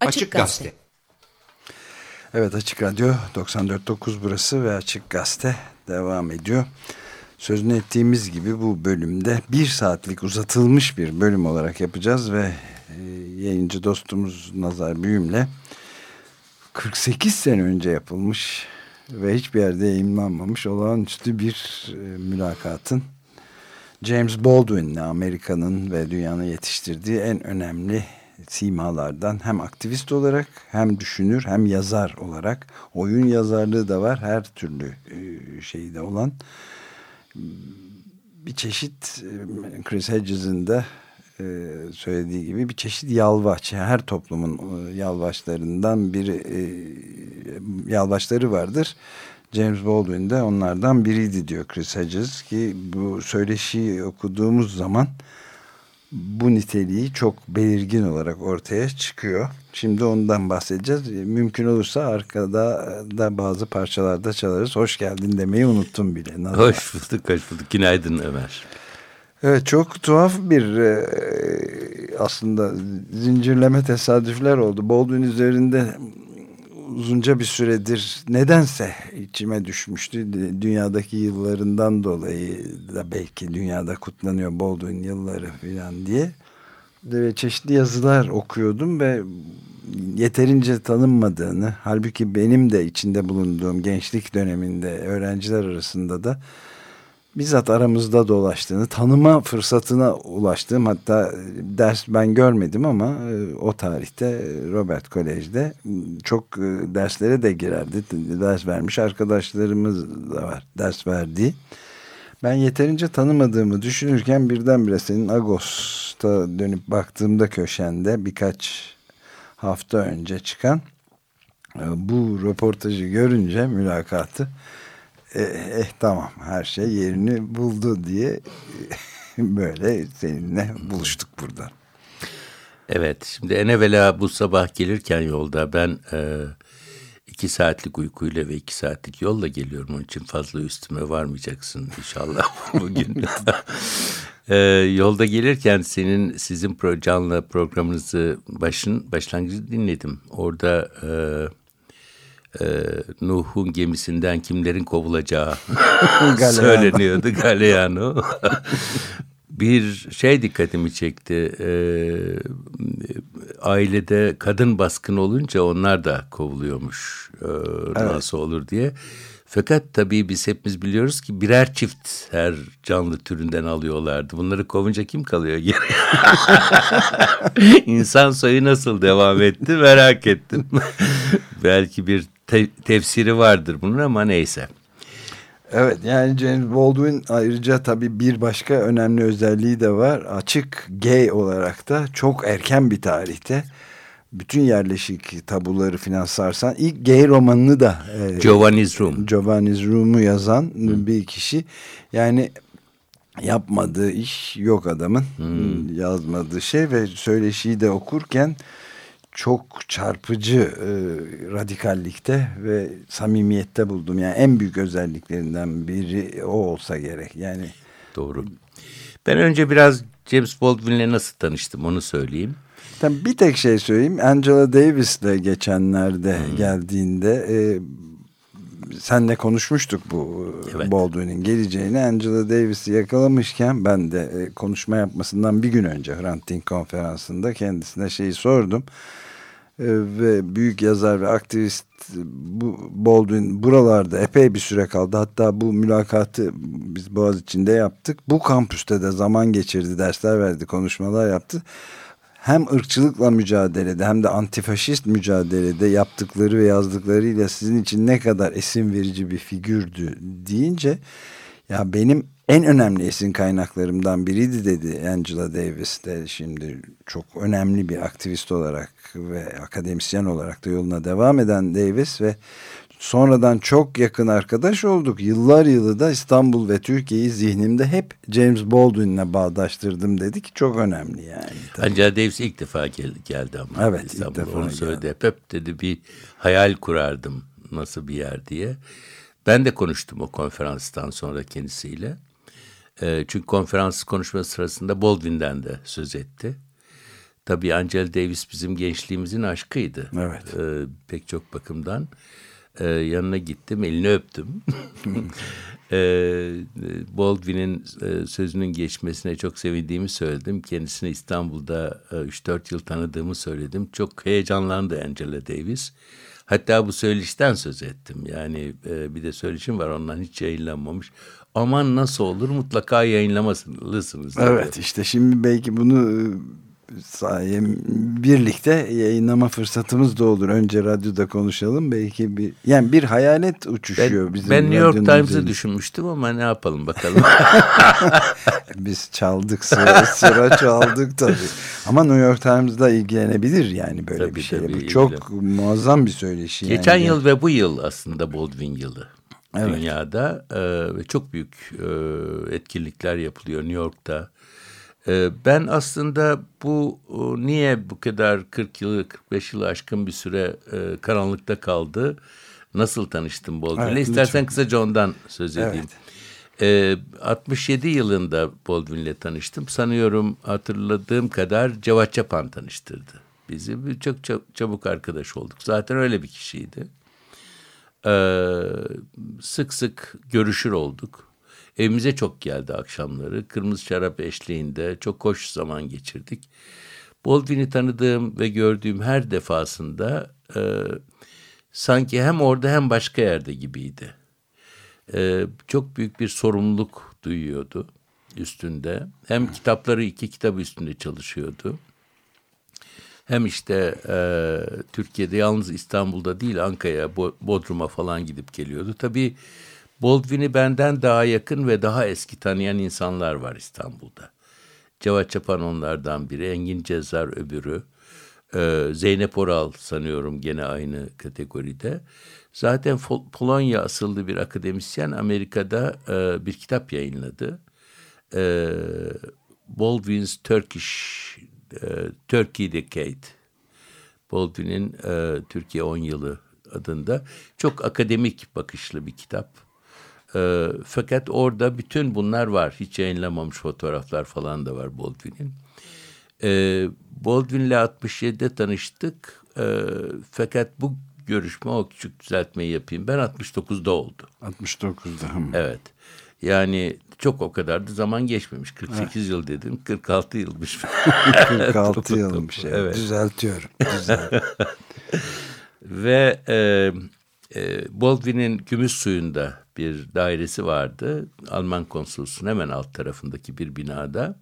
Açık Gazete. Evet Açık Radyo 94.9 burası ve Açık Gazete devam ediyor. Sözünü ettiğimiz gibi bu bölümde bir saatlik uzatılmış bir bölüm olarak yapacağız ve e, yayıncı dostumuz Nazar Büyüm'le 48 sene önce yapılmış ve hiçbir yerde yayınlanmamış olağanüstü bir e, mülakatın James Baldwin'le Amerika'nın ve dünyanın yetiştirdiği en önemli simalardan hem aktivist olarak hem düşünür hem yazar olarak. Oyun yazarlığı da var her türlü e, şeyde olan. Bir çeşit e, Chris Hedges'in de e, söylediği gibi bir çeşit yalvaç. Her toplumun yalvaçlarından biri yalvaçları vardır. James Baldwin de onlardan biriydi diyor Chris Hedges ki bu söyleşiyi okuduğumuz zaman bu niteliği çok belirgin olarak ortaya çıkıyor. Şimdi ondan bahsedeceğiz. Mümkün olursa arkada da bazı parçalarda çalarız. Hoş geldin demeyi unuttum bile. Nazar. Hoş bulduk, hoş bulduk. Günaydın Ömer. Evet çok tuhaf bir e, aslında zincirleme tesadüfler oldu. Baldwin üzerinde uzunca bir süredir nedense içime düşmüştü. Dünyadaki yıllarından dolayı da belki dünyada kutlanıyor Baldwin yılları falan diye. Ve çeşitli yazılar okuyordum ve yeterince tanınmadığını halbuki benim de içinde bulunduğum gençlik döneminde öğrenciler arasında da bizzat aramızda dolaştığını, tanıma fırsatına ulaştığım hatta ders ben görmedim ama e, o tarihte Robert Kolej'de çok e, derslere de girerdi. Ders vermiş arkadaşlarımız da var ders verdiği. Ben yeterince tanımadığımı düşünürken birdenbire senin Agos'ta dönüp baktığımda köşende birkaç hafta önce çıkan e, bu röportajı görünce mülakatı eh, eh tamam her şey yerini buldu diye böyle seninle buluştuk burada. Evet şimdi en evvela bu sabah gelirken yolda ben e, iki saatlik uykuyla ve iki saatlik yolla geliyorum. Onun için fazla üstüme varmayacaksın inşallah bugün. e, yolda gelirken senin sizin pro, canlı programınızı başın başlangıcı dinledim. Orada e, e, Nuh'un gemisinden kimlerin kovulacağı söyleniyordu Galeano. bir şey dikkatimi çekti. E, ailede kadın baskın olunca onlar da kovuluyormuş. E, evet. Nasıl olur diye. Fakat tabii biz hepimiz biliyoruz ki birer çift her canlı türünden alıyorlardı. Bunları kovunca kim kalıyor geri? İnsan soyu nasıl devam etti merak ettim. Belki bir te tefsiri vardır bunun ama neyse. Evet yani James Baldwin ayrıca tabii bir başka önemli özelliği de var. Açık gay olarak da çok erken bir tarihte bütün yerleşik tabuları filan sarsan ilk gay romanını da e, Giovanni's Room. Giovanni's Room'u yazan Hı. bir kişi. Yani yapmadığı iş yok adamın. Hmm. Yazmadığı şey ve söyleşiyi de okurken çok çarpıcı e, radikallikte ve samimiyette buldum. Yani en büyük özelliklerinden biri o olsa gerek. Yani Doğru. Ben önce biraz James Baldwin'le nasıl tanıştım onu söyleyeyim. Tabii bir tek şey söyleyeyim. Angela Davis de geçenlerde hmm. geldiğinde e, senle konuşmuştuk bu evet. Baldwin'in geleceğini. Angela Davis'i yakalamışken ben de e, konuşma yapmasından bir gün önce Hrant Dink konferansında kendisine şeyi sordum. E, ve büyük yazar ve aktivist bu Baldwin buralarda epey bir süre kaldı. Hatta bu mülakatı biz Boğaz içinde yaptık. Bu kampüste de zaman geçirdi, dersler verdi, konuşmalar yaptı hem ırkçılıkla mücadelede hem de antifaşist mücadelede yaptıkları ve yazdıklarıyla sizin için ne kadar esin verici bir figürdü deyince ya benim en önemli esin kaynaklarımdan biriydi dedi Angela Davis de şimdi çok önemli bir aktivist olarak ve akademisyen olarak da yoluna devam eden Davis ve Sonradan çok yakın arkadaş olduk. Yıllar yılı da İstanbul ve Türkiye'yi zihnimde hep James Baldwin'le bağdaştırdım dedik. Çok önemli yani. Ancak Davis ilk defa geldi, geldi ama. Evet İstanbul, ilk defa onu söyledi. Hep, hep dedi bir hayal kurardım nasıl bir yer diye. Ben de konuştum o konferanstan sonra kendisiyle. E, çünkü konferans konuşma sırasında Baldwin'den de söz etti. Tabii Angel Davis bizim gençliğimizin aşkıydı. Evet. Ee, pek çok bakımdan. Ee, yanına gittim, elini öptüm. ee, Baldwin'in e, sözünün geçmesine çok sevindiğimi söyledim. Kendisini İstanbul'da e, 3-4 yıl tanıdığımı söyledim. Çok heyecanlandı Angela Davis. Hatta bu söyleşten söz ettim. Yani e, bir de söyleşim var ondan hiç yayınlanmamış. Aman nasıl olur mutlaka yayınlamalısınız. Evet işte şimdi belki bunu e, sayem birlikte yayınlama fırsatımız da olur. Önce radyoda konuşalım belki bir yani bir hayalet uçuşuyor Ben, bizim ben New York Times'ı düşünmüştüm ama ne yapalım bakalım. Biz çaldık sıra, sıra çaldık tabii. Ama New York Times'da ilgilenebilir yani böyle Tabii, bir tabii, Bu çok muazzam bir söyleşi. Geçen yani. yıl ve bu yıl aslında Baldwin yılı. Evet. Dünyada e, ve çok büyük e, etkinlikler yapılıyor New York'ta. E, ben aslında bu o, niye bu kadar 40 yılı 45 yılı aşkın bir süre e, karanlıkta kaldı? Nasıl tanıştım Baldwin'le? Evet, İstersen lütfen. kısaca ondan söz edeyim. E, 67 yılında Baldwin'le tanıştım. Sanıyorum hatırladığım kadar Cevat Çapan tanıştırdı. Bizi çok çab- çabuk arkadaş olduk. Zaten öyle bir kişiydi. Ee, sık sık görüşür olduk. Evimize çok geldi akşamları. Kırmızı şarap eşliğinde çok hoş zaman geçirdik. Baldwin'i tanıdığım ve gördüğüm her defasında e, sanki hem orada hem başka yerde gibiydi. E, çok büyük bir sorumluluk duyuyordu üstünde. Hem kitapları iki kitap üstünde çalışıyordu. Hem işte e, Türkiye'de yalnız İstanbul'da değil Ankara'ya, Bo- Bodrum'a falan gidip geliyordu. Tabii Baldwin'i benden daha yakın ve daha eski tanıyan insanlar var İstanbul'da. Cevat Çapan onlardan biri, Engin Cezzar öbürü. E, Zeynep Oral sanıyorum gene aynı kategoride. Zaten Polonya asıllı bir akademisyen Amerika'da e, bir kitap yayınladı. E, Baldwin's Turkish e, Turkey Decade. Baldwin'in e, Türkiye 10 yılı adında çok akademik bakışlı bir kitap. E, fakat orada bütün bunlar var. Hiç yayınlamamış fotoğraflar falan da var Baldwin'in. E, Baldwin'le 67'de tanıştık. E, fakat bu görüşme o küçük düzeltmeyi yapayım. Ben 69'da oldu. 69'da. Hı. Evet. Yani çok o kadar da zaman geçmemiş. 48 yıl dedim. 46 yılmış. 46 yılmış. Evet. Evet. Düzeltiyorum. Düzelt. Ve e, e, Baldwin'in gümüş suyunda bir dairesi vardı. Alman konsolosunun hemen alt tarafındaki bir binada.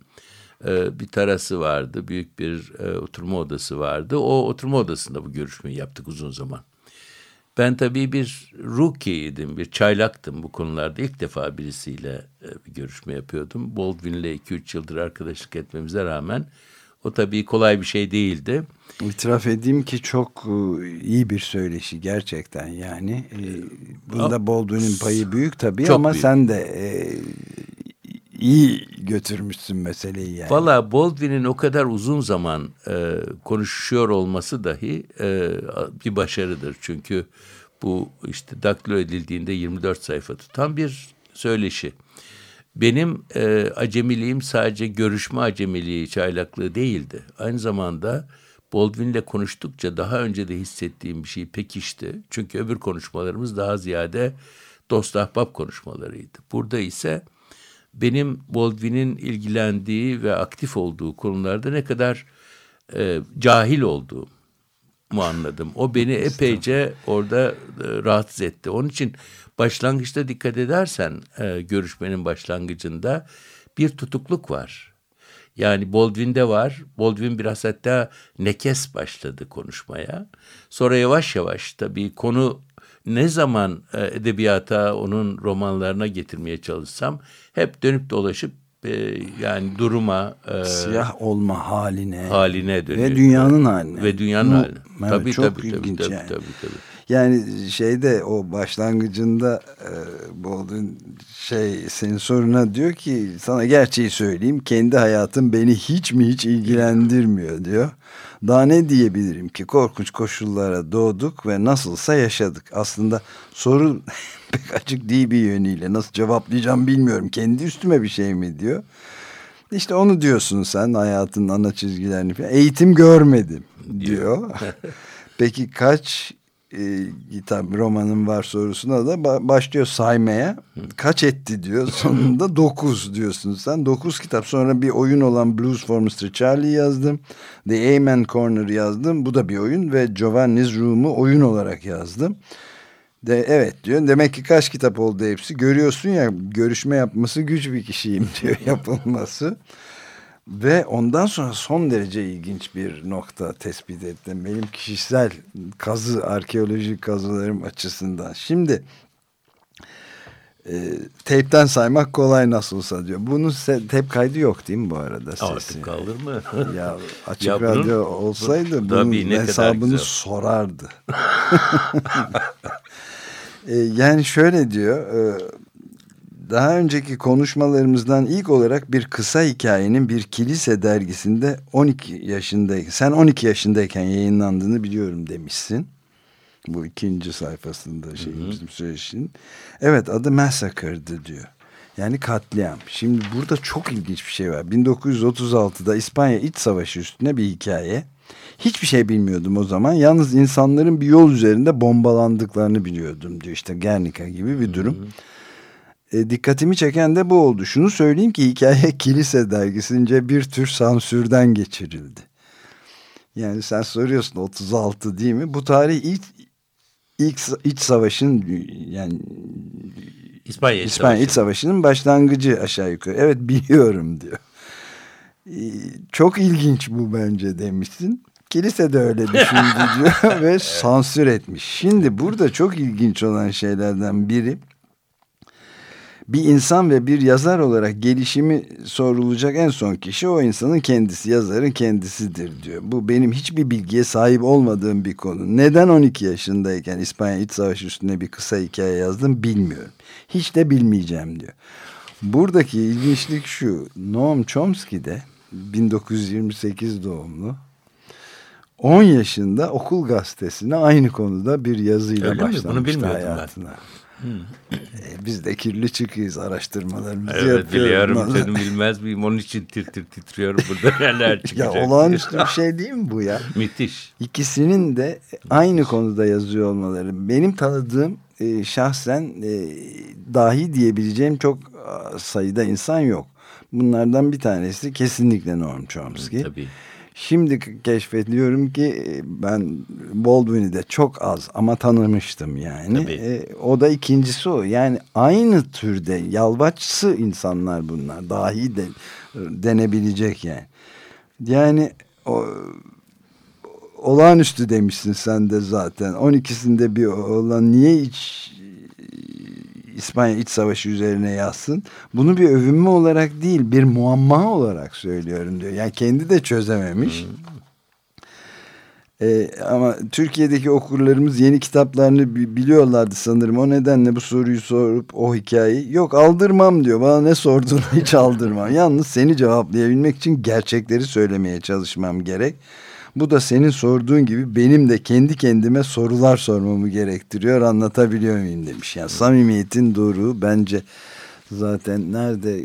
E, bir terası vardı. Büyük bir e, oturma odası vardı. O oturma odasında bu görüşmeyi yaptık uzun zaman. Ben tabii bir rookie'ydim, bir çaylaktım bu konularda. İlk defa birisiyle e, bir görüşme yapıyordum. Baldwin'le 2-3 yıldır arkadaşlık etmemize rağmen o tabii kolay bir şey değildi. İtiraf edeyim ki çok e, iyi bir söyleşi gerçekten yani. E, Bunda Baldwin'in payı büyük tabii Çok ama büyük. sen de e, iyi götürmüşsün meseleyi yani. Valla Baldwin'in o kadar uzun zaman e, konuşuyor olması dahi e, bir başarıdır. Çünkü bu işte daktilo edildiğinde 24 sayfa tutan bir söyleşi. Benim e, acemiliğim sadece görüşme acemiliği, çaylaklığı değildi. Aynı zamanda Baldwin'le konuştukça daha önce de hissettiğim bir şey pekişti. Çünkü öbür konuşmalarımız daha ziyade dost ahbap konuşmalarıydı. Burada ise benim Baldwin'in ilgilendiği ve aktif olduğu konularda ne kadar e, cahil olduğumu anladım. O beni epeyce orada e, rahatsız etti. Onun için başlangıçta dikkat edersen e, görüşmenin başlangıcında bir tutukluk var. Yani Baldwin'de var. Baldwin biraz hatta nekes başladı konuşmaya. Sonra yavaş yavaş tabii konu ne zaman e, edebiyata, onun romanlarına getirmeye çalışsam hep dönüp dolaşıp e, yani duruma, e, Siyah olma haline. haline dönüyor. Ve dünyanın haline. Ve dünyanın Bu- haline. evet, tabii, çok tabii, tabii, ilginç tabii, yani. tabii, tabii. Yani şeyde o başlangıcında e, Baldwin şey senin soruna diyor ki sana gerçeği söyleyeyim kendi hayatım beni hiç mi hiç ilgilendirmiyor diyor. Daha ne diyebilirim ki korkunç koşullara doğduk ve nasılsa yaşadık. Aslında soru pek açık değil bir yönüyle nasıl cevaplayacağım bilmiyorum kendi üstüme bir şey mi diyor. İşte onu diyorsun sen hayatın ana çizgilerini falan. Eğitim görmedim diyor. Peki kaç e, kitap romanın var sorusuna da ba- başlıyor saymaya. Kaç etti diyor. Sonunda dokuz diyorsun sen. Dokuz kitap. Sonra bir oyun olan Blues for Mr. Charlie yazdım. The Amen Corner yazdım. Bu da bir oyun ve Giovanni's Room'u oyun olarak yazdım. De, evet diyor. Demek ki kaç kitap oldu hepsi. Görüyorsun ya görüşme yapması güç bir kişiyim diyor yapılması. Ve ondan sonra son derece ilginç bir nokta tespit ettim. Benim kişisel kazı, arkeolojik kazılarım açısından. Şimdi e, teypten saymak kolay nasılsa diyor. Bunun teyp kaydı yok değil mi bu arada sesi? Artık kalır mı? ya açık ya radyo bunun, olsaydı bu, bunun hesabını sorardı. e, yani şöyle diyor... E, daha önceki konuşmalarımızdan ilk olarak bir kısa hikayenin bir kilise dergisinde 12 yaşındayken, sen 12 yaşındayken yayınlandığını biliyorum demişsin. Bu ikinci sayfasında şey bizim söyleşinin. Evet adı Massacre'dı diyor. Yani katliam. Şimdi burada çok ilginç bir şey var. 1936'da İspanya İç Savaşı üstüne bir hikaye. Hiçbir şey bilmiyordum o zaman. Yalnız insanların bir yol üzerinde bombalandıklarını biliyordum diyor. İşte Guernica gibi bir durum. Hı hı. E, dikkatimi çeken de bu oldu. Şunu söyleyeyim ki hikaye kilise dergisince bir tür sansürden geçirildi. Yani sen soruyorsun 36 değil mi? Bu tarih ilk ilk iç savaşın yani İspanya, İç, İspanya iç savaşının başlangıcı aşağı yukarı. Evet biliyorum diyor. E, çok ilginç bu bence demişsin. Kilise de öyle düşündü diyor ve sansür etmiş. Şimdi burada çok ilginç olan şeylerden biri bir insan ve bir yazar olarak gelişimi sorulacak en son kişi o insanın kendisi, yazarın kendisidir diyor. Bu benim hiçbir bilgiye sahip olmadığım bir konu. Neden 12 yaşındayken İspanya İç Savaşı üstüne bir kısa hikaye yazdım bilmiyorum. Hiç de bilmeyeceğim diyor. Buradaki ilginçlik şu. Noam Chomsky de 1928 doğumlu 10 yaşında okul gazetesine aynı konuda bir yazıyla Öyle başlamıştı hayatına. Ben. Hmm. biz de kirli çıkıyız araştırmalarımızı evet, yapıyoruz. Evet biliyorum canım bilmez miyim onun için tir tir titriyorum burada neler çıkacak. ya olağanüstü bir şey değil mi bu ya? Müthiş. İkisinin de aynı konuda yazıyor olmaları. Benim tanıdığım e, şahsen e, dahi diyebileceğim çok sayıda insan yok. Bunlardan bir tanesi kesinlikle Noam Chomsky. Tabii. Şimdi keşfediyorum ki e, ben Baldwin'i de çok az ama tanımıştım yani. E, o da ikincisi o. Yani aynı türde yalvaçsı insanlar bunlar. Dahi de denebilecek yani. Yani o olağanüstü demişsin sen de zaten. 12'sinde bir olan niye hiç İspanya İç Savaşı üzerine yazsın. Bunu bir övünme olarak değil bir muamma olarak söylüyorum diyor. Yani kendi de çözememiş. Hmm. Ee, ama Türkiye'deki okurlarımız yeni kitaplarını biliyorlardı sanırım. O nedenle bu soruyu sorup o hikayeyi yok aldırmam diyor. Bana ne sorduğunu hiç aldırmam. Yalnız seni cevaplayabilmek için gerçekleri söylemeye çalışmam gerek. Bu da senin sorduğun gibi benim de kendi kendime sorular sormamı gerektiriyor. Anlatabiliyor muyum demiş. Yani samimiyetin doğru bence zaten nerede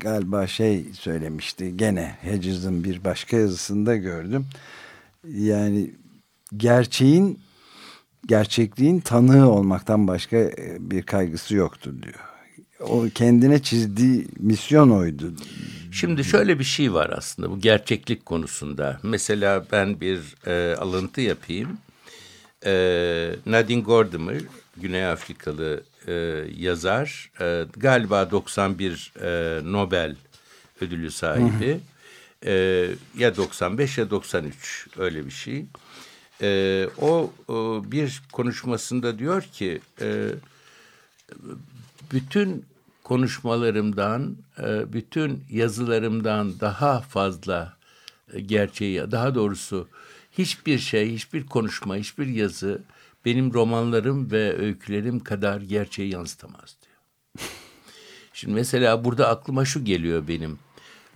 galiba şey söylemişti. Gene Hedges'in bir başka yazısında gördüm. Yani gerçeğin gerçekliğin tanığı olmaktan başka e, bir kaygısı yoktur diyor. O kendine çizdiği misyon oydu Şimdi şöyle bir şey var aslında bu gerçeklik konusunda. Mesela ben bir e, alıntı yapayım. E, Nadine Gordimer, Güney Afrikalı e, yazar, e, galiba 91 e, Nobel ödülü sahibi. e, ya 95 ya 93 öyle bir şey. E, o, o bir konuşmasında diyor ki e, bütün konuşmalarımdan, e, bütün yazılarımdan daha fazla e, gerçeği, daha doğrusu hiçbir şey, hiçbir konuşma, hiçbir yazı benim romanlarım ve öykülerim kadar gerçeği yansıtamaz diyor. Şimdi mesela burada aklıma şu geliyor benim.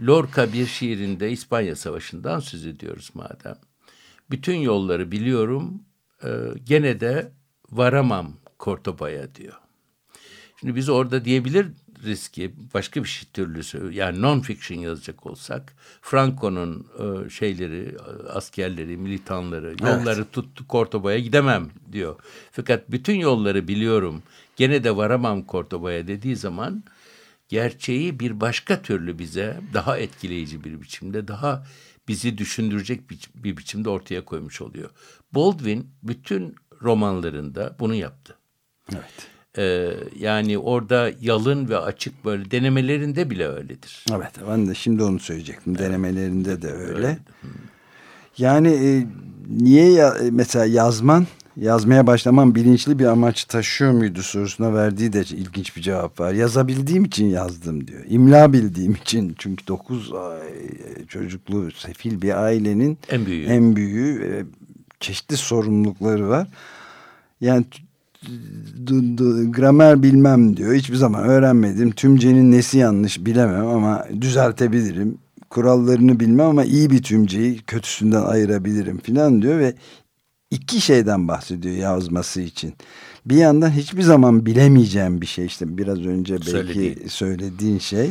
Lorca bir şiirinde İspanya Savaşı'ndan söz ediyoruz madem. Bütün yolları biliyorum, e, gene de varamam Cortoba'ya diyor. Şimdi biz orada diyebilir riski başka bir şey türlüsü yani non-fiction yazacak olsak Franco'nun e, şeyleri askerleri militanları yolları evet. tuttu Kortoba'ya gidemem diyor. Fakat bütün yolları biliyorum gene de varamam Kortoba'ya dediği zaman gerçeği bir başka türlü bize daha etkileyici bir biçimde daha bizi düşündürecek bir, bir biçimde ortaya koymuş oluyor. Baldwin bütün romanlarında bunu yaptı. Evet. Ee, yani orada yalın ve açık böyle denemelerinde bile öyledir. Evet ben de şimdi onu söyleyecektim. Evet. Denemelerinde de öyle. öyle. Yani e, niye ya, mesela yazman yazmaya başlamam bilinçli bir amaç taşıyor muydu sorusuna verdiği de ilginç bir cevap var. Yazabildiğim için yazdım diyor. İmla bildiğim için çünkü dokuz çocuklu sefil bir ailenin en büyüğü, en büyüğü çeşitli sorumlulukları var. Yani gramer bilmem diyor. Hiçbir zaman öğrenmedim. Tümcenin nesi yanlış bilemem ama düzeltebilirim. Kurallarını bilmem ama iyi bir tümceyi kötüsünden ayırabilirim filan diyor ve iki şeyden bahsediyor yazması için. Bir yandan hiçbir zaman bilemeyeceğim bir şey işte biraz önce belki Söylediğin. söylediğin şey.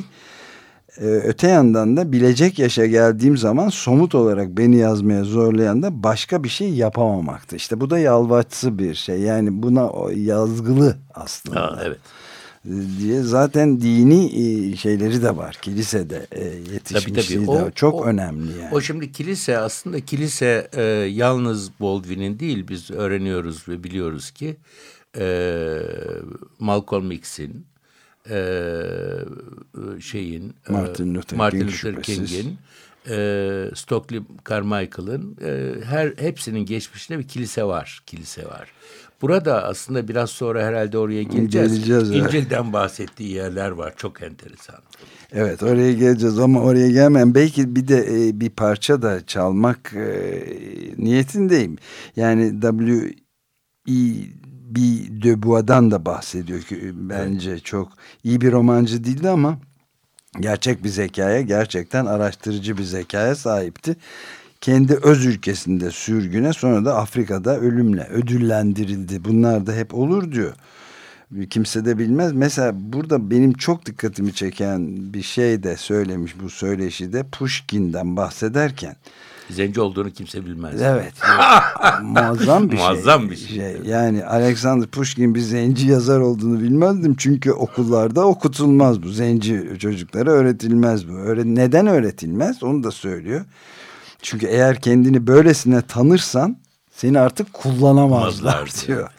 Ee, öte yandan da bilecek yaşa geldiğim zaman somut olarak beni yazmaya zorlayan da başka bir şey yapamamaktı. İşte bu da yalvaçsı bir şey. Yani buna yazgılı aslında. Aa, evet diye zaten dini e, şeyleri de var kilisede e, yetişmişliği tabii, tabii. O, de çok o, önemli yani. O şimdi kilise aslında kilise e, yalnız Baldwin'in değil biz öğreniyoruz ve biliyoruz ki e, Malcolm X'in e, şeyin Martin Luther, Martin Luther King'in e, Stokely Carmichael'ın e, her hepsinin geçmişinde bir kilise var kilise var. Burada aslında biraz sonra herhalde oraya geleceğiz. geleceğiz İncil'den evet. bahsettiği yerler var. Çok enteresan. Evet oraya geleceğiz ama oraya gelmem. Belki bir de e, bir parça da çalmak e, niyetindeyim. Yani W. E. B. De Bois'dan da bahsediyor ki bence evet. çok iyi bir romancı değildi ama gerçek bir zekaya gerçekten araştırıcı bir zekaya sahipti kendi öz ülkesinde sürgüne sonra da Afrika'da ölümle ödüllendirildi. Bunlar da hep olur diyor. Kimse de bilmez. Mesela burada benim çok dikkatimi çeken bir şey de söylemiş bu söyleşi de Pushkin'den bahsederken. Zenci olduğunu kimse bilmez. Evet. muazzam bir muazzam şey. bir şey. şey. Yani Alexander Pushkin bir zenci yazar olduğunu bilmezdim. Çünkü okullarda okutulmaz bu. Zenci çocuklara öğretilmez bu. Öyle, neden öğretilmez onu da söylüyor. Çünkü eğer kendini böylesine tanırsan seni artık kullanamazlar diyor.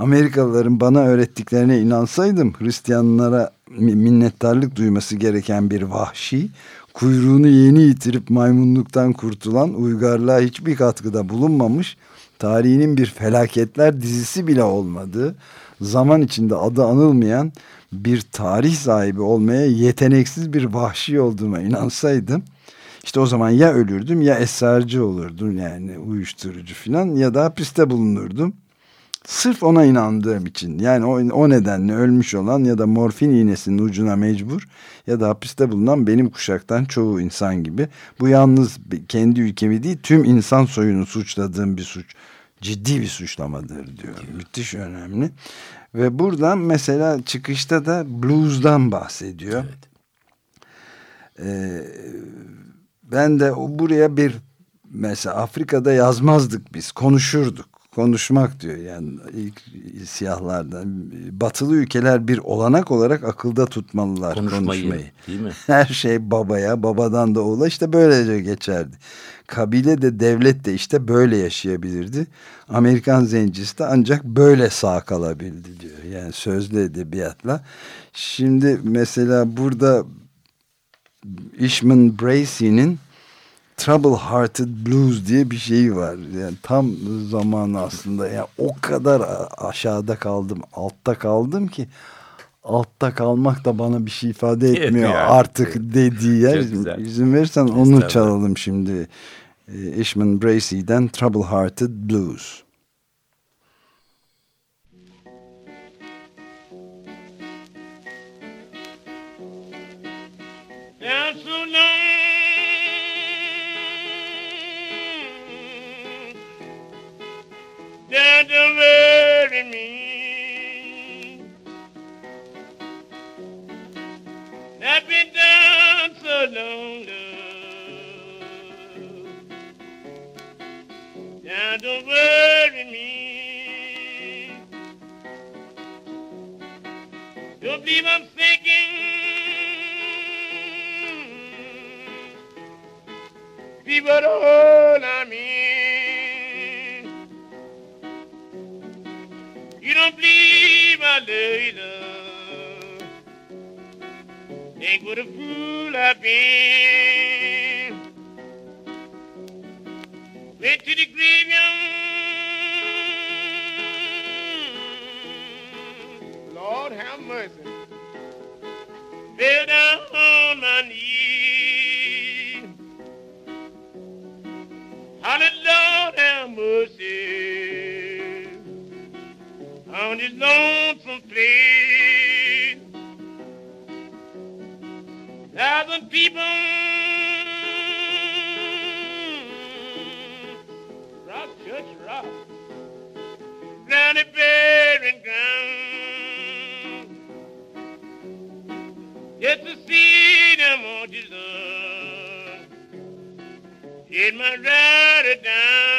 Amerikalıların bana öğrettiklerine inansaydım Hristiyanlara minnettarlık duyması gereken bir vahşi, kuyruğunu yeni yitirip maymunluktan kurtulan, uygarlığa hiçbir katkıda bulunmamış, tarihinin bir felaketler dizisi bile olmadığı, zaman içinde adı anılmayan bir tarih sahibi olmaya yeteneksiz bir vahşi olduğuma inansaydım, işte o zaman ya ölürdüm ya esrarcı olurdum yani uyuşturucu falan ya da hapiste bulunurdum. Sırf ona inandığım için yani o, o nedenle ölmüş olan ya da morfin iğnesinin ucuna mecbur ya da hapiste bulunan benim kuşaktan çoğu insan gibi. Bu yalnız kendi ülkemi değil tüm insan soyunu suçladığım bir suç. Ciddi bir suçlamadır diyor. Müthiş önemli. Ve buradan mesela çıkışta da blues'dan bahsediyor. Evet. Ee, ben de buraya bir mesela Afrika'da yazmazdık biz konuşurduk konuşmak diyor yani ilk siyahlardan batılı ülkeler bir olanak olarak akılda tutmalılar konuşmayı, konuşmayı. değil mi? Her şey babaya babadan da oğula işte böylece geçerdi. Kabile de devlet de işte böyle yaşayabilirdi. Amerikan zencisi de ancak böyle sağ kalabildi diyor. Yani sözlü edebiyatla. Şimdi mesela burada Ishman Bracy'nin Trouble Hearted Blues diye bir şeyi var. Yani tam zamanı aslında. Yani o kadar aşağıda kaldım, altta kaldım ki altta kalmak da bana bir şey ifade etmiyor yani. artık dediği yer. İzin verirsen onu çalalım şimdi. Ishman Bracy'den Trouble Hearted Blues. trying to bury me. I've been down so long. Now don't worry me. Don't believe thinking. People hold on me. You don't believe I love you, love. Think what a fool I've been. Went to the graveyard. Lord have mercy. Fell down on my knees. Lonesome place. Thousand people rock church rock down the bearing ground just to see them all Jesus. It might ride it down.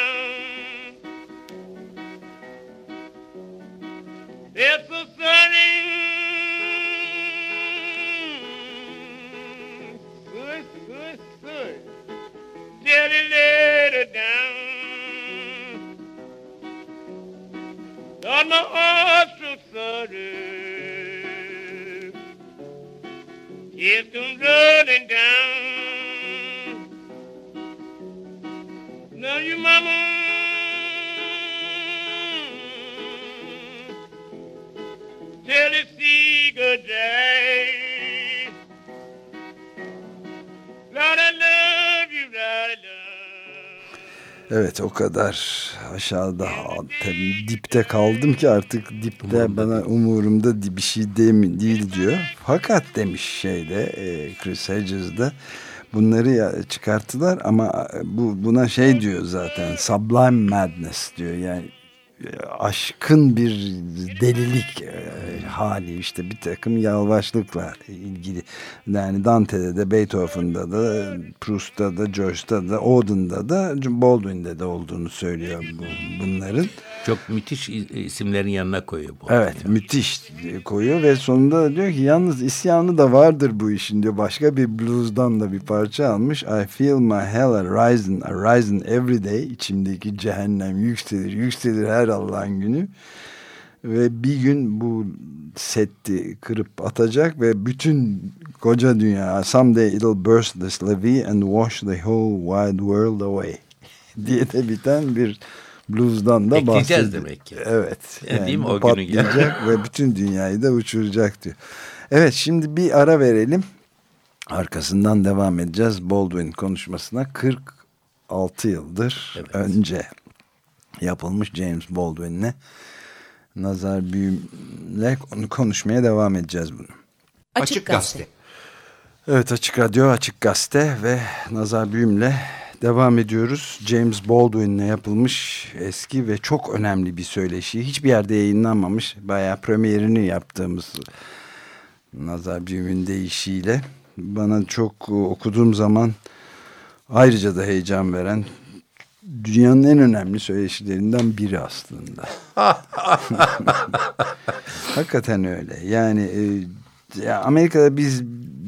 Tears come rolling down. Now you mama. Tell the sea good day. Lord, I love you, Lord, I love Evet o kadar aşağıda tabii dipte kaldım ki artık dipte bana umurumda bir şey değil, değil diyor. Fakat demiş şeyde e, Chris Hedges'de bunları ya, çıkarttılar ama bu buna şey diyor zaten Sublime Madness diyor yani e, aşkın bir delilik e, hali işte bir takım yalvaçlıkla ilgili yani Dante'de de Beethoven'da da Proust'ta da Joyce'da da Auden'da da Baldwin'de de olduğunu söylüyor bu, bunların. Çok müthiş isimlerin yanına koyuyor bu. Evet müthiş koyuyor ve sonunda da diyor ki yalnız isyanı da vardır bu işin diyor. Başka bir blues'dan da bir parça almış. I feel my hell arising, arising every day. İçimdeki cehennem yükselir, yükselir her Allah'ın günü. Ve bir gün bu setti kırıp atacak ve bütün koca dünya someday it'll burst this levee and wash the whole wide world away diye de biten bir blues'dan da bahsediyor. demek ki. Evet. Değil mi bu o patlayacak ve bütün dünyayı da uçuracak diyor. Evet şimdi bir ara verelim. Arkasından devam edeceğiz Baldwin konuşmasına. 46 yıldır Evet. önce yapılmış James Baldwin'le nazar büyümle onu konuşmaya devam edeceğiz bunu. Açık Gazete. Evet Açık Radyo, Açık Gazete ve Nazar Büyüm'le devam ediyoruz. James Baldwin'le yapılmış eski ve çok önemli bir söyleşi. Hiçbir yerde yayınlanmamış. Bayağı premierini yaptığımız Nazar Büyüm'ün deyişiyle. Bana çok okuduğum zaman ayrıca da heyecan veren dünyanın en önemli söyleşilerinden biri aslında. Hakikaten öyle. Yani e, ya Amerika'da biz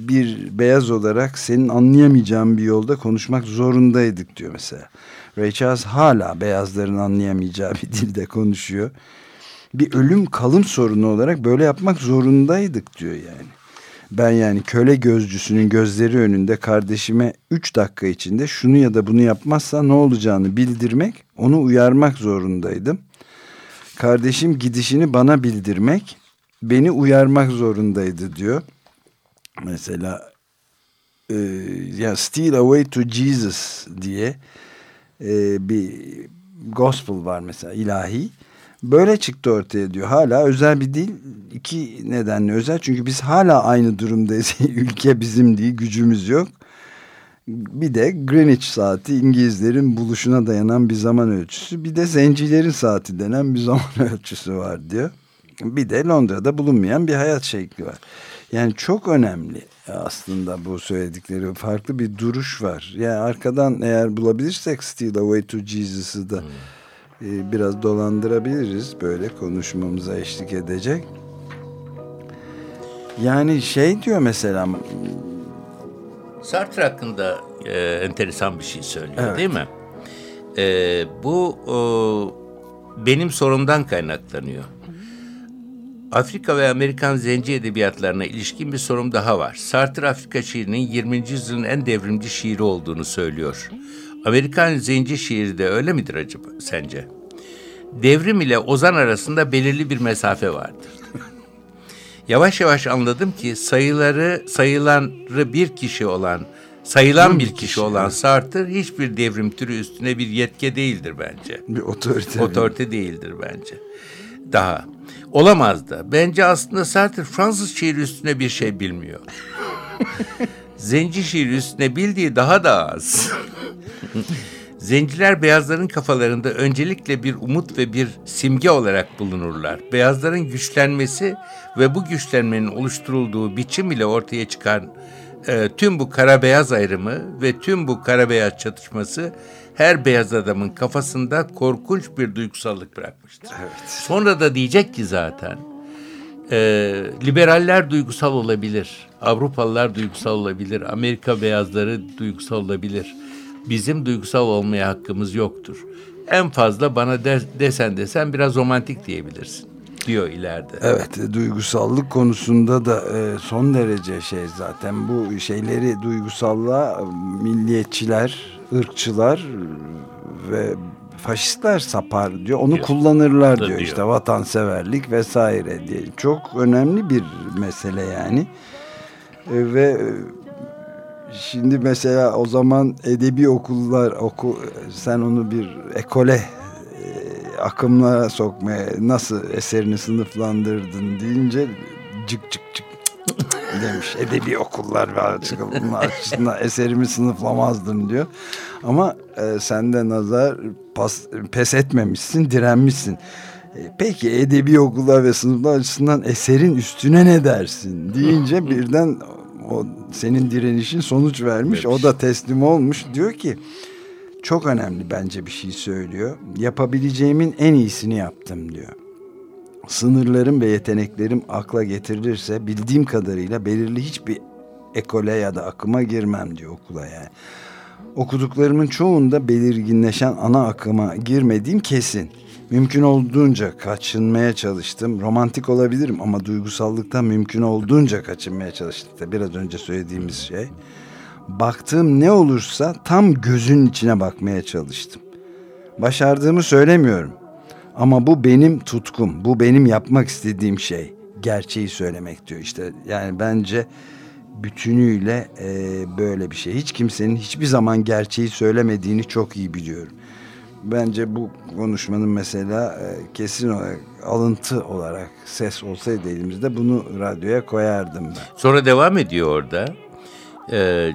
bir beyaz olarak senin anlayamayacağın bir yolda konuşmak zorundaydık diyor mesela. Ray Charles hala beyazların anlayamayacağı bir dilde konuşuyor. Bir ölüm kalım sorunu olarak böyle yapmak zorundaydık diyor yani. Ben yani köle gözcüsünün gözleri önünde kardeşime 3 dakika içinde şunu ya da bunu yapmazsa ne olacağını bildirmek, onu uyarmak zorundaydım. Kardeşim gidişini bana bildirmek, beni uyarmak zorundaydı diyor. Mesela e, ya Steal Away to Jesus diye e, bir gospel var mesela ilahi. Böyle çıktı ortaya diyor. Hala özel bir dil. iki nedenle özel. Çünkü biz hala aynı durumdayız. Ülke bizim değil, gücümüz yok. Bir de Greenwich saati İngilizlerin buluşuna dayanan bir zaman ölçüsü. Bir de zencilerin saati denen bir zaman ölçüsü var diyor. Bir de Londra'da bulunmayan bir hayat şekli var. Yani çok önemli aslında bu söyledikleri. Farklı bir duruş var. Yani arkadan eğer bulabilirsek Steal Away to Jesus'ı da e, biraz dolandırabiliriz. Böyle konuşmamıza eşlik edecek. Yani şey diyor mesela Sartre hakkında e, enteresan bir şey söylüyor Evet. değil mi? E, bu o, benim sorumdan kaynaklanıyor. Afrika ve Amerikan zenci edebiyatlarına ilişkin bir sorum daha var. Sartre Afrika şiirinin 20. yüzyılın en devrimci şiiri olduğunu söylüyor. Amerikan zenci şiiri de öyle midir acaba sence? Devrim ile ozan arasında belirli bir mesafe vardır. Yavaş yavaş anladım ki sayıları sayılanları bir kişi olan sayılan bir kişi olan Sartre hiçbir devrim türü üstüne bir yetke değildir bence. bir otorite. Otorite değildir bence. Daha. Olamaz da. Bence aslında Sartre Fransız şiiri üstüne bir şey bilmiyor. Zenci şiiri üstüne bildiği daha da az. Zenciler beyazların kafalarında öncelikle bir umut ve bir simge olarak bulunurlar. Beyazların güçlenmesi ve bu güçlenmenin oluşturulduğu biçim ile ortaya çıkan e, tüm bu kara beyaz ayrımı ve tüm bu kara beyaz çatışması her beyaz adamın kafasında korkunç bir duygusallık bırakmıştır. Sonra da diyecek ki zaten e, liberaller duygusal olabilir, Avrupalılar duygusal olabilir, Amerika beyazları duygusal olabilir. Bizim duygusal olmaya hakkımız yoktur. En fazla bana de, desen desen biraz romantik diyebilirsin diyor ileride. Evet, duygusallık konusunda da e, son derece şey zaten bu şeyleri duygusallığa milliyetçiler, ırkçılar ve faşistler sapar diyor. Onu Diyor. kullanırlar diyor. diyor. işte vatanseverlik vesaire diye. Çok önemli bir mesele yani. E, ve e, şimdi mesela o zaman edebi okullar oku sen onu bir ekole akımlara sokmaya nasıl eserini sınıflandırdın deyince cık cık cık demiş edebi okullar ve açıklığının açısından eserimi sınıflamazdım diyor. Ama e, sen de nazar pas, pes etmemişsin, direnmişsin. E, Peki edebi okullar ve sınıflar açısından eserin üstüne ne dersin deyince birden o senin direnişin sonuç vermiş. O da teslim olmuş. Diyor ki çok önemli bence bir şey söylüyor. Yapabileceğimin en iyisini yaptım diyor. Sınırlarım ve yeteneklerim akla getirilirse bildiğim kadarıyla belirli hiçbir ekole ya da akıma girmem diyor okula yani. Okuduklarımın çoğunda belirginleşen ana akıma girmediğim kesin. Mümkün olduğunca kaçınmaya çalıştım. Romantik olabilirim ama duygusallıktan mümkün olduğunca kaçınmaya çalıştım. Biraz önce söylediğimiz şey. Baktığım ne olursa tam gözün içine bakmaya çalıştım. Başardığımı söylemiyorum. Ama bu benim tutkum. Bu benim yapmak istediğim şey. Gerçeği söylemek diyor işte. Yani bence bütünüyle e, böyle bir şey. Hiç kimsenin hiçbir zaman gerçeği söylemediğini çok iyi biliyorum. Bence bu konuşmanın mesela e, kesin olarak alıntı olarak ses olsaydı elimizde bunu radyoya koyardım ben. Sonra devam ediyor orada. Ee,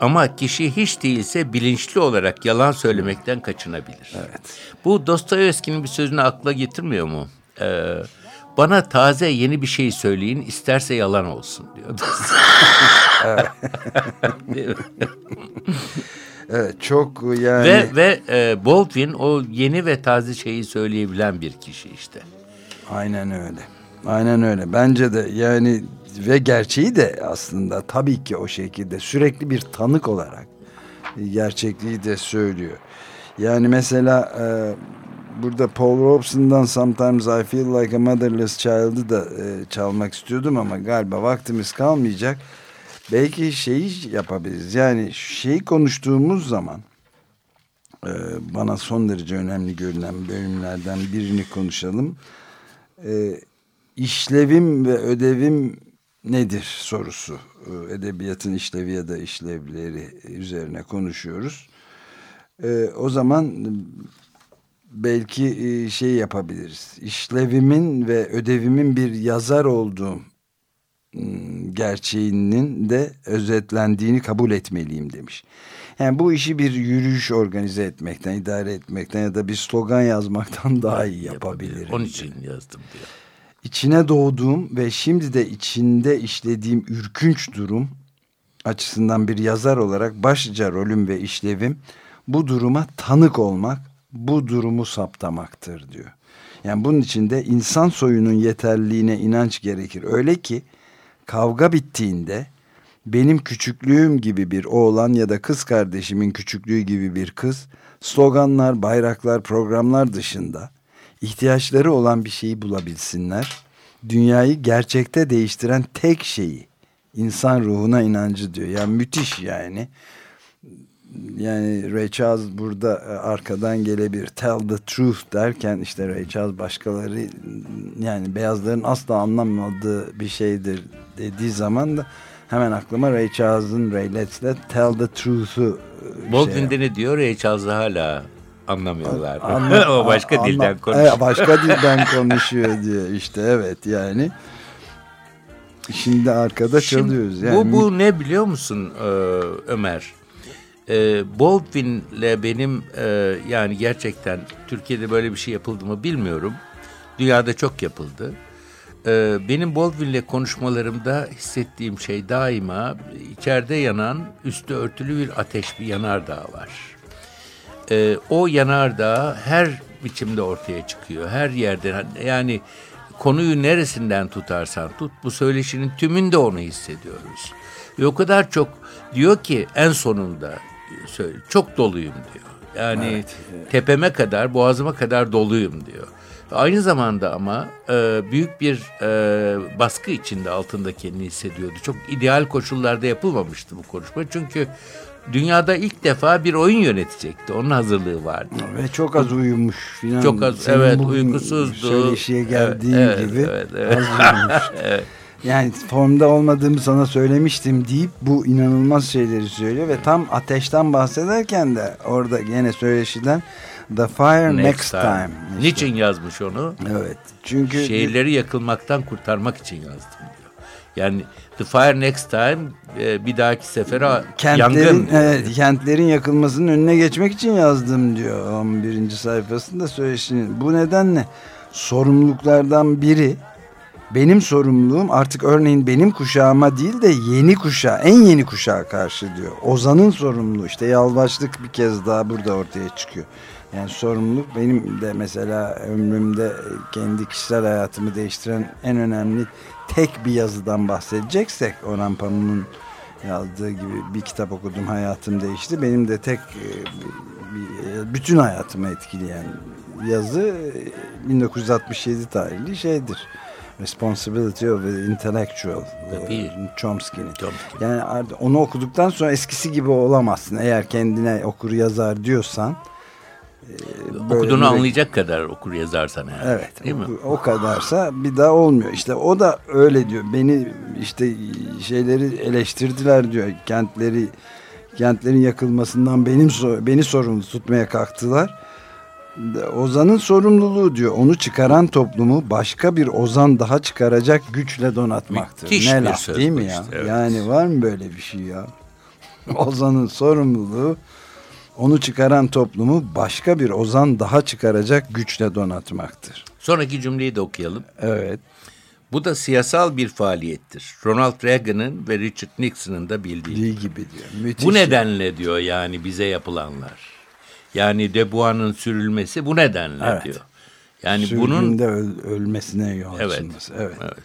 ama kişi hiç değilse bilinçli olarak yalan söylemekten kaçınabilir. Evet. Bu Dostoyevski'nin bir sözünü akla getirmiyor mu? Ee, bana taze yeni bir şey söyleyin isterse yalan olsun diyor. Evet çok yani ve ve e, Baldwin o yeni ve taze şeyi söyleyebilen bir kişi işte. Aynen öyle. Aynen öyle. Bence de yani ve gerçeği de aslında tabii ki o şekilde sürekli bir tanık olarak gerçekliği de söylüyor. Yani mesela e, burada Paul Robeson'dan Sometimes I Feel Like a Motherless Child'ı da e, çalmak istiyordum ama galiba vaktimiz kalmayacak. Belki şeyi yapabiliriz. Yani şeyi konuştuğumuz zaman e, bana son derece önemli görünen bölümlerden birini konuşalım. E, işlevim ve ödevim nedir sorusu. E, edebiyatın işlevi ya da işlevleri üzerine konuşuyoruz. E, o zaman belki e, şey yapabiliriz. İşlevimin ve ödevimin bir yazar olduğum ım, gerçeğinin de özetlendiğini kabul etmeliyim demiş. Yani bu işi bir yürüyüş organize etmekten, idare etmekten ya da bir slogan yazmaktan daha iyi yapabilirim. Onun için yazdım diyor. İçine doğduğum ve şimdi de içinde işlediğim ürkünç durum açısından bir yazar olarak başlıca rolüm ve işlevim bu duruma tanık olmak, bu durumu saptamaktır diyor. Yani bunun için de insan soyunun yeterliliğine inanç gerekir. Öyle ki kavga bittiğinde benim küçüklüğüm gibi bir oğlan ya da kız kardeşimin küçüklüğü gibi bir kız sloganlar, bayraklar, programlar dışında ihtiyaçları olan bir şeyi bulabilsinler. Dünyayı gerçekte değiştiren tek şeyi insan ruhuna inancı diyor. Yani müthiş yani. Yani Ray Charles burada e, arkadan gelebilir. Tell the truth derken işte Ray Charles başkaları yani beyazların asla anlamadığı bir şeydir dediği zaman da hemen aklıma Ray Charles'ın Ray Let's'le Tell the Truth'u e, şey ne diyor? Ray Charles'ı hala anlamıyorlar. Anla, o başka anla, dilden konuşuyor. Evet, başka dilden konuşuyor diyor işte evet yani. Şimdi arkada Şimdi çalıyoruz. Yani. Bu, bu ne biliyor musun e, Ömer? E, Baldwin'le benim e, yani gerçekten Türkiye'de böyle bir şey yapıldı mı bilmiyorum. Dünyada çok yapıldı. E, benim Baldwin'le konuşmalarımda hissettiğim şey daima içeride yanan üstü örtülü bir ateş bir yanardağ var. E, o yanardağ her biçimde ortaya çıkıyor. Her yerden yani konuyu neresinden tutarsan tut bu söyleşinin tümünde onu hissediyoruz. Ve o kadar çok diyor ki en sonunda söyle çok doluyum diyor. Yani evet, evet. tepeme kadar boğazıma kadar doluyum diyor. Aynı zamanda ama e, büyük bir e, baskı içinde altında kendini hissediyordu. Çok ideal koşullarda yapılmamıştı bu konuşma. Çünkü dünyada ilk defa bir oyun yönetecekti. Onun hazırlığı vardı. Ve çok az uyumuş filan. Çok az Senin evet uykusuzdu. Söyleşiye geldiğin evet, gibi evet, evet. az uyumuş. evet. Yani formda olmadığımı sana söylemiştim deyip bu inanılmaz şeyleri söylüyor ve tam ateşten bahsederken de orada yine söyleşiden The Fire Next, next Time. time işte. Niçin yazmış onu? Evet. Çünkü şehirleri yakılmaktan kurtarmak için yazdım diyor. Yani The Fire Next Time e, bir dahaki sefere kentlerin, yangın. Evet, kentlerin yakılmasının önüne geçmek için yazdım diyor 11. sayfasında söyleşinin. Bu nedenle sorumluluklardan biri benim sorumluluğum artık örneğin benim kuşağıma değil de yeni kuşağa, en yeni kuşağa karşı diyor. Ozan'ın sorumluluğu işte yalvaçlık bir kez daha burada ortaya çıkıyor. Yani sorumluluk benim de mesela ömrümde kendi kişisel hayatımı değiştiren en önemli tek bir yazıdan bahsedeceksek Orhan Pamuk'un yazdığı gibi bir kitap okudum hayatım değişti. Benim de tek e, bütün hayatımı etkileyen yazı 1967 tarihli şeydir. Responsibility of the Intellectual e, Chomsky'nin. Chomsky. Yani onu okuduktan sonra eskisi gibi olamazsın. Eğer kendine okur yazar diyorsan böyle okuduğunu anlayacak kadar okur yazarsan yani. Evet. Değil oku, mi? O kadarsa bir daha olmuyor. İşte o da öyle diyor. Beni işte şeyleri eleştirdiler diyor. Kentleri kentlerin yakılmasından benim beni sorumlu tutmaya kalktılar. Ozan'ın sorumluluğu diyor. Onu çıkaran toplumu başka bir Ozan daha çıkaracak güçle donatmaktır. Müthiş ne laf değil mi ya? Işte, evet. Yani var mı böyle bir şey ya? Ozan'ın sorumluluğu onu çıkaran toplumu başka bir ozan daha çıkaracak güçle donatmaktır. Sonraki cümleyi de okuyalım. Evet. Bu da siyasal bir faaliyettir. Ronald Reagan'ın ve Richard Nixon'ın da bildiği gibi. gibi diyor. Müthiş. Bu nedenle diyor yani bize yapılanlar. Yani Debois'ın sürülmesi bu nedenle evet. diyor. Yani Sürgünde bunun öl, ölmesine yol açılması. Evet, evet. evet.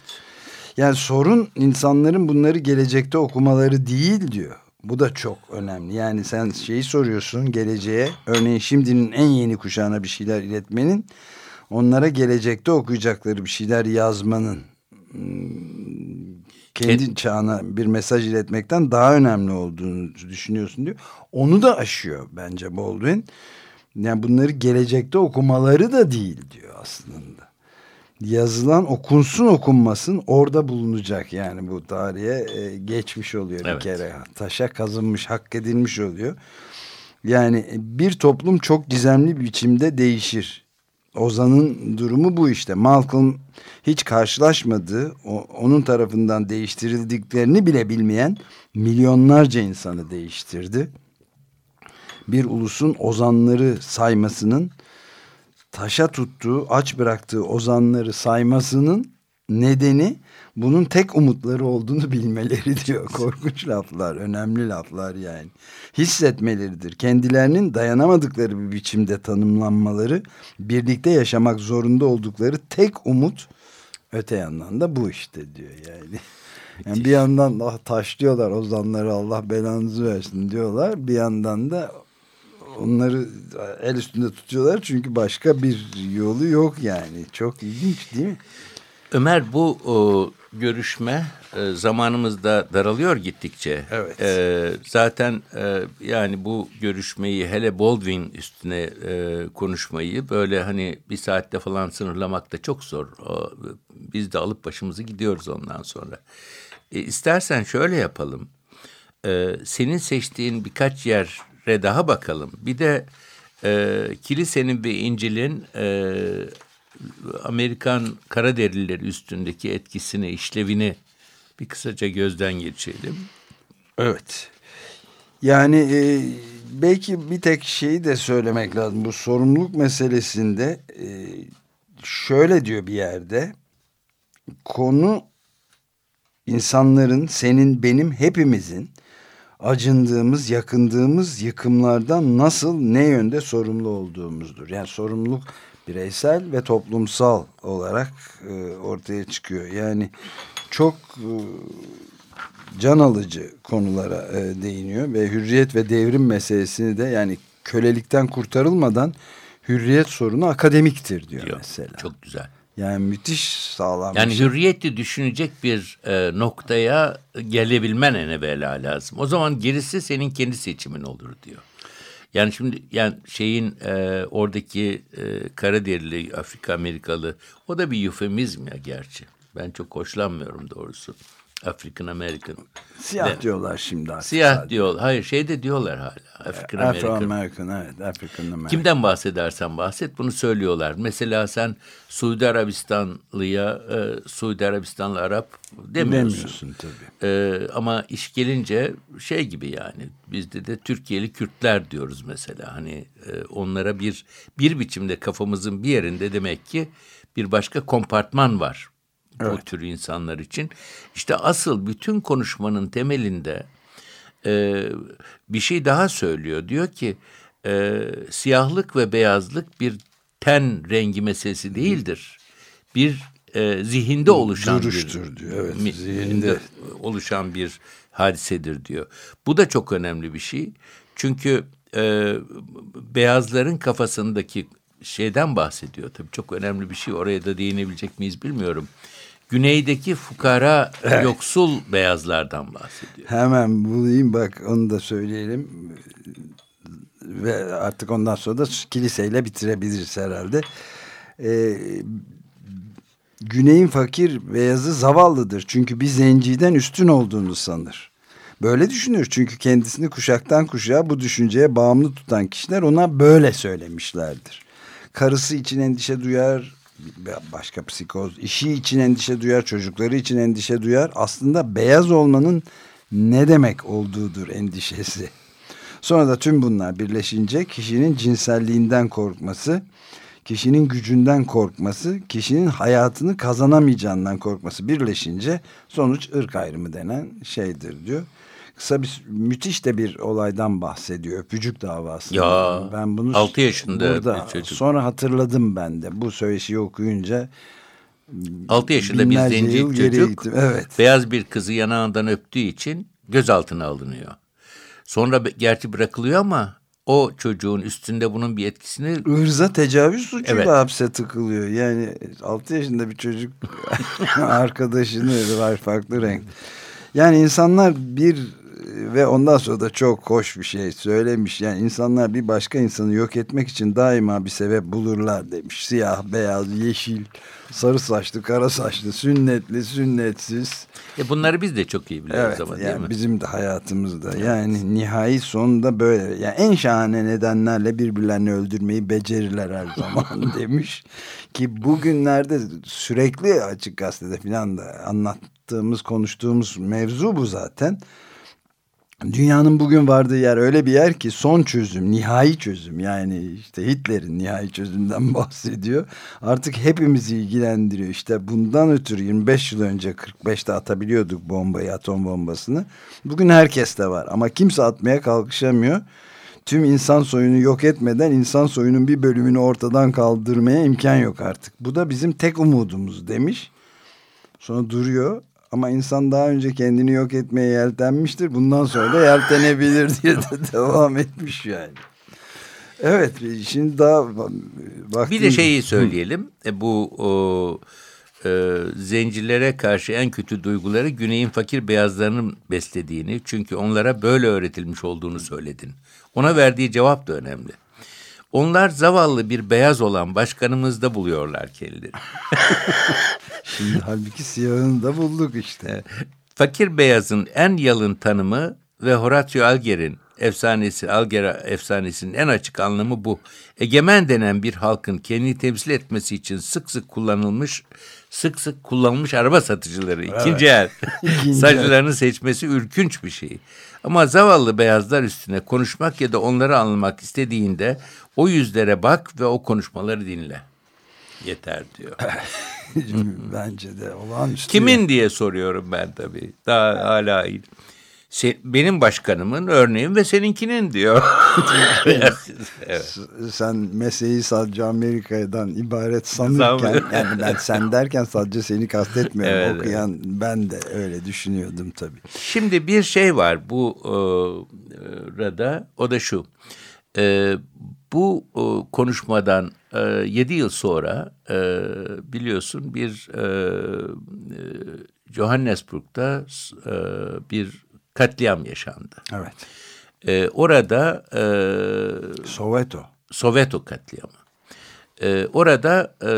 Yani sorun insanların bunları gelecekte okumaları değil diyor. Bu da çok önemli. Yani sen şeyi soruyorsun geleceğe. Örneğin şimdinin en yeni kuşağına bir şeyler iletmenin onlara gelecekte okuyacakları bir şeyler yazmanın hmm, kendi Kend çağına bir mesaj iletmekten daha önemli olduğunu düşünüyorsun diyor. Onu da aşıyor bence Baldwin. Yani bunları gelecekte okumaları da değil diyor aslında yazılan okunsun okunmasın orada bulunacak yani bu tarihe e, geçmiş oluyor evet. bir kere. Taşa kazınmış hak edilmiş oluyor. Yani bir toplum çok gizemli bir biçimde değişir. Ozan'ın durumu bu işte. Malcolm hiç karşılaşmadığı o, onun tarafından değiştirildiklerini bile bilmeyen milyonlarca insanı değiştirdi. Bir ulusun ozanları saymasının taşa tuttuğu, aç bıraktığı ozanları saymasının nedeni bunun tek umutları olduğunu bilmeleri diyor. Korkunç laflar, önemli laflar yani. Hissetmeleridir. Kendilerinin dayanamadıkları bir biçimde tanımlanmaları, birlikte yaşamak zorunda oldukları tek umut Öte yandan da bu işte diyor yani. Yani bir yandan ah, taşlıyorlar ozanları Allah belanızı versin diyorlar. Bir yandan da onları el üstünde tutuyorlar çünkü başka bir yolu yok yani. Çok ilginç değil mi? Ömer bu o, görüşme e, zamanımızda daralıyor gittikçe. Evet. E, zaten e, yani bu görüşmeyi hele Baldwin üstüne e, konuşmayı böyle hani bir saatte falan sınırlamak da çok zor. O, biz de alıp başımızı gidiyoruz ondan sonra. E, istersen şöyle yapalım. E, senin seçtiğin birkaç yere daha bakalım. Bir de e, kilisenin ve İncil'in e, Amerikan Karaderilileri üstündeki etkisini, işlevini bir kısaca gözden geçirelim. Evet. Yani e, belki bir tek şeyi de söylemek lazım. Bu sorumluluk meselesinde e, şöyle diyor bir yerde. Konu insanların, senin, benim, hepimizin acındığımız, yakındığımız yıkımlardan nasıl, ne yönde sorumlu olduğumuzdur. Yani sorumluluk bireysel ve toplumsal olarak e, ortaya çıkıyor. Yani çok e, can alıcı konulara e, değiniyor ve hürriyet ve devrim meselesini de yani kölelikten kurtarılmadan hürriyet sorunu akademiktir diyor, diyor mesela. Çok güzel. Yani müthiş sağlam. Yani şey. hürriyeti düşünecek bir e, noktaya gelebilmen en evvela lazım. O zaman gerisi senin kendi seçimin olur diyor. Yani şimdi yani şeyin e, oradaki e, Karaderili Afrika Amerikalı o da bir eufemizm ya gerçi. Ben çok hoşlanmıyorum doğrusu. African American. Siyah de, diyorlar şimdi artık. Siyah sadece. diyor. Hayır şey de diyorlar hala. African American. Afro American evet. African American. Kimden bahsedersen bahset bunu söylüyorlar. Mesela sen Suudi Arabistanlıya e, Suudi Arabistanlı Arap demiyorsun. Demiyorsun tabii. E, ama iş gelince şey gibi yani bizde de Türkiye'li Kürtler diyoruz mesela. Hani e, onlara bir bir biçimde kafamızın bir yerinde demek ki bir başka kompartman var evet. bu tür insanlar için. İşte asıl bütün konuşmanın temelinde e, bir şey daha söylüyor. Diyor ki e, siyahlık ve beyazlık bir ten rengi meselesi değildir. Bir e, zihinde oluşan Duruştur bir, diyor. Evet, mi, zihinde oluşan bir hadisedir diyor. Bu da çok önemli bir şey. Çünkü e, beyazların kafasındaki şeyden bahsediyor. Tabii çok önemli bir şey. Oraya da değinebilecek miyiz bilmiyorum. Güneydeki fukara evet. yoksul beyazlardan bahsediyor. Hemen bulayım bak onu da söyleyelim. Ve artık ondan sonra da kiliseyle bitirebiliriz herhalde. Ee, Güney'in fakir beyazı zavallıdır. Çünkü bir zenciden üstün olduğunu sanır. Böyle düşünür çünkü kendisini kuşaktan kuşağa bu düşünceye bağımlı tutan kişiler ona böyle söylemişlerdir. Karısı için endişe duyar, başka psikoz, işi için endişe duyar, çocukları için endişe duyar. Aslında beyaz olmanın ne demek olduğudur endişesi. Sonra da tüm bunlar birleşince kişinin cinselliğinden korkması, kişinin gücünden korkması, kişinin hayatını kazanamayacağından korkması birleşince sonuç ırk ayrımı denen şeydir diyor kısa bir müthiş de bir olaydan bahsediyor. Öpücük davası. Ya ben bunu 6 yaşında burada, çocuk. Sonra hatırladım ben de bu söyleşiyi okuyunca. 6 yaşında bir zenci çocuk evet. beyaz bir kızı yanağından öptüğü için gözaltına alınıyor. Sonra gerçi bırakılıyor ama o çocuğun üstünde bunun bir etkisini... Irza tecavüz suçuyla evet. hapse tıkılıyor. Yani 6 yaşında bir çocuk arkadaşını var farklı renk. Yani insanlar bir ve ondan sonra da çok hoş bir şey söylemiş. Yani insanlar bir başka insanı yok etmek için daima bir sebep bulurlar demiş. Siyah, beyaz, yeşil, sarı saçlı, kara saçlı, sünnetli, sünnetsiz. E bunları biz de çok iyi biliyoruz evet, ama yani değil mi? Bizim de hayatımızda. Evet. Yani nihai sonunda böyle. Yani en şahane nedenlerle birbirlerini öldürmeyi becerirler her zaman demiş. Ki bugünlerde sürekli açık gazetede falan da anlattığımız, konuştuğumuz mevzu bu zaten. Dünyanın bugün vardığı yer öyle bir yer ki son çözüm, nihai çözüm yani işte Hitler'in nihai çözümden bahsediyor. Artık hepimizi ilgilendiriyor. İşte bundan ötürü 25 yıl önce 45'te atabiliyorduk bombayı, atom bombasını. Bugün herkes de var ama kimse atmaya kalkışamıyor. Tüm insan soyunu yok etmeden insan soyunun bir bölümünü ortadan kaldırmaya imkan yok artık. Bu da bizim tek umudumuz demiş. Sonra duruyor ama insan daha önce kendini yok etmeye yeltenmiştir. Bundan sonra da yeltenebilir diye de devam etmiş yani. Evet şimdi daha vaktim... Bir de şeyi söyleyelim. E, bu o, e, zencilere karşı en kötü duyguları güneyin fakir beyazlarının beslediğini çünkü onlara böyle öğretilmiş olduğunu söyledin. Ona verdiği cevap da önemli. Onlar zavallı bir beyaz olan başkanımızda buluyorlar kendileri. Şimdi halbuki siyahını da bulduk işte. Fakir beyazın en yalın tanımı ve Horatio Alger'in efsanesi, Alger efsanesinin en açık anlamı bu. Egemen denen bir halkın kendini temsil etmesi için sık sık kullanılmış sık sık kullanılmış araba satıcıları evet. ikinci el saçlarını seçmesi ürkünç bir şey. Ama zavallı beyazlar üstüne konuşmak ya da onları anlamak istediğinde o yüzlere bak ve o konuşmaları dinle. Yeter diyor. Bence de olağanüstü. Kimin diye soruyorum ben tabii. Daha hala se, benim başkanımın örneğin ve seninkinin diyor. evet. Sen mesleği sadece Amerika'dan ibaret sanırken yani ben sen derken sadece seni kastetmiyorum. Evet, Okuyan evet. ben de öyle düşünüyordum tabii. Şimdi bir şey var bu e, rada o da şu. E, bu e, konuşmadan e, 7 yıl sonra e, biliyorsun bir e, e, Johannesburg'da e, bir katliam yaşandı. Evet. Ee, orada e, Soweto. Soweto katliamı. Ee, orada e,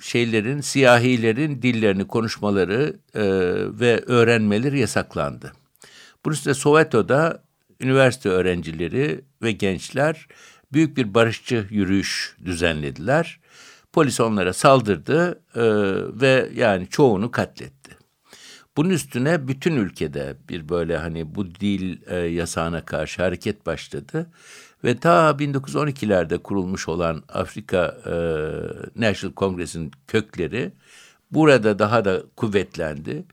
şeylerin, siyahilerin dillerini, konuşmaları e, ve öğrenmeleri yasaklandı. Bunun üstüne Soweto'da üniversite öğrencileri ve gençler büyük bir barışçı yürüyüş düzenlediler. Polis onlara saldırdı e, ve yani çoğunu katletti. Bunun üstüne bütün ülkede bir böyle hani bu dil e, yasağına karşı hareket başladı. Ve ta 1912'lerde kurulmuş olan Afrika e, National Congress'in kökleri burada daha da kuvvetlendi.